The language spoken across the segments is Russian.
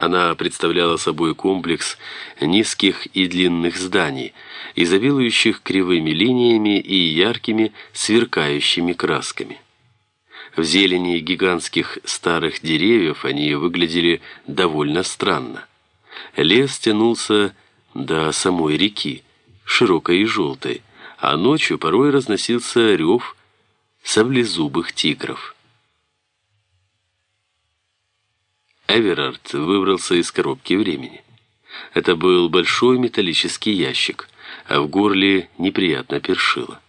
Она представляла собой комплекс низких и длинных зданий, изобилующих кривыми линиями и яркими сверкающими красками. В зелени гигантских старых деревьев они выглядели довольно странно. Лес тянулся до самой реки, широкой и желтой, а ночью порой разносился рев саблезубых тигров. Эверард выбрался из коробки времени. Это был большой металлический ящик, а в горле неприятно першило.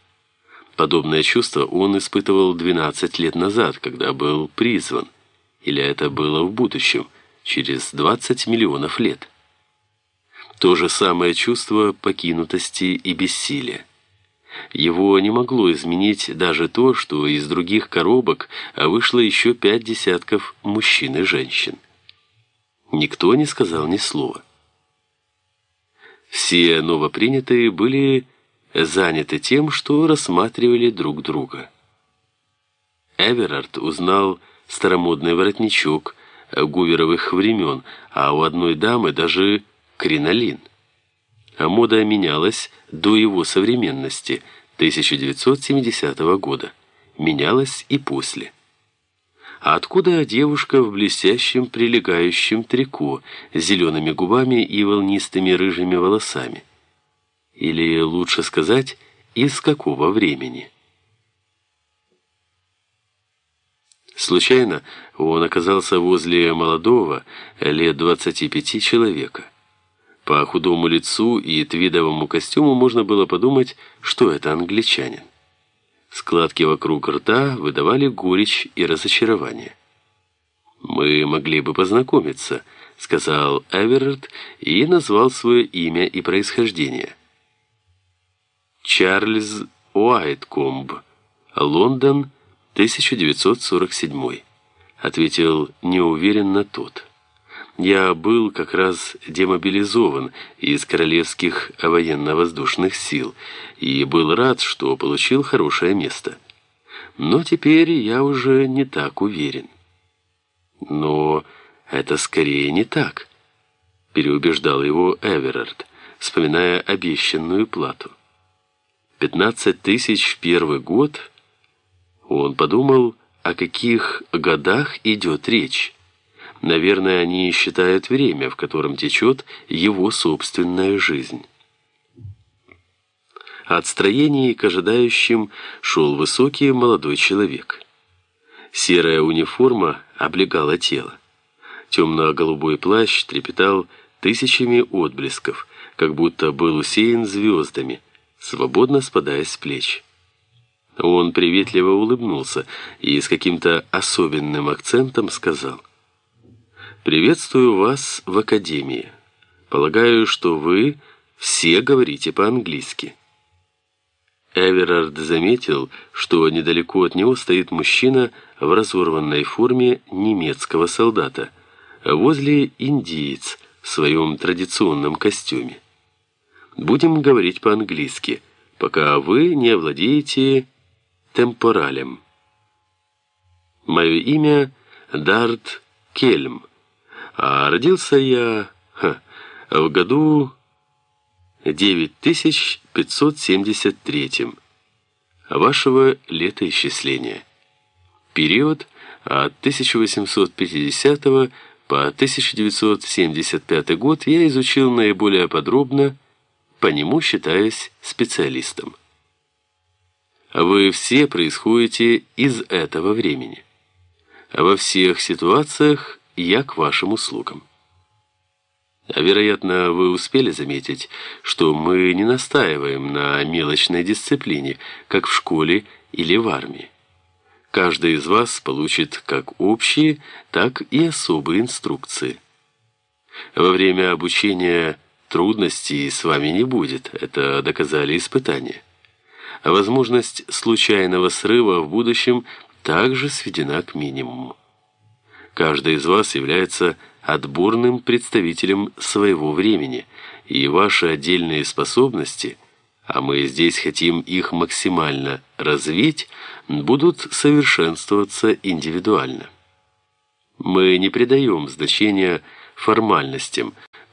Подобное чувство он испытывал 12 лет назад, когда был призван. Или это было в будущем, через 20 миллионов лет. То же самое чувство покинутости и бессилия. Его не могло изменить даже то, что из других коробок вышло еще пять десятков мужчин и женщин. Никто не сказал ни слова. Все новопринятые были заняты тем, что рассматривали друг друга. Эверард узнал старомодный воротничок гуверовых времен, а у одной дамы даже кринолин. А мода менялась до его современности, 1970 года. Менялась и после. А откуда девушка в блестящем прилегающем трико с зелеными губами и волнистыми рыжими волосами? Или, лучше сказать, из какого времени? Случайно он оказался возле молодого, лет 25 человека. По худому лицу и твидовому костюму можно было подумать, что это англичанин. Складки вокруг рта выдавали горечь и разочарование. «Мы могли бы познакомиться», — сказал Эверард и назвал свое имя и происхождение. Чарльз Уайткомб, Лондон, 1947, ответил неуверенно тот. Я был как раз демобилизован из королевских военно-воздушных сил и был рад, что получил хорошее место. Но теперь я уже не так уверен. Но это скорее не так, переубеждал его Эверард, вспоминая обещанную плату. Пятнадцать тысяч в первый год. Он подумал, о каких годах идет речь. Наверное, они считают время, в котором течет его собственная жизнь. От строений к ожидающим шел высокий молодой человек. Серая униформа облегала тело. Темно-голубой плащ трепетал тысячами отблесков, как будто был усеян звездами, свободно спадая с плеч. Он приветливо улыбнулся и с каким-то особенным акцентом сказал – Приветствую вас в академии. Полагаю, что вы все говорите по-английски. Эверард заметил, что недалеко от него стоит мужчина в разорванной форме немецкого солдата, а возле индиец в своем традиционном костюме. Будем говорить по-английски, пока вы не овладеете темпоралем. Мое имя Дарт Кельм. А родился я ха, в году 9573 вашего летоисчисления. Период от 1850 по 1975 год я изучил наиболее подробно, по нему считаясь специалистом. Вы все происходите из этого времени. Во всех ситуациях я к вашим услугам. А вероятно, вы успели заметить, что мы не настаиваем на мелочной дисциплине, как в школе или в армии. Каждый из вас получит как общие, так и особые инструкции. Во время обучения трудностей с вами не будет, это доказали испытания. Возможность случайного срыва в будущем также сведена к минимуму. Каждый из вас является отборным представителем своего времени, и ваши отдельные способности, а мы здесь хотим их максимально развить, будут совершенствоваться индивидуально. Мы не придаем значения формальностям,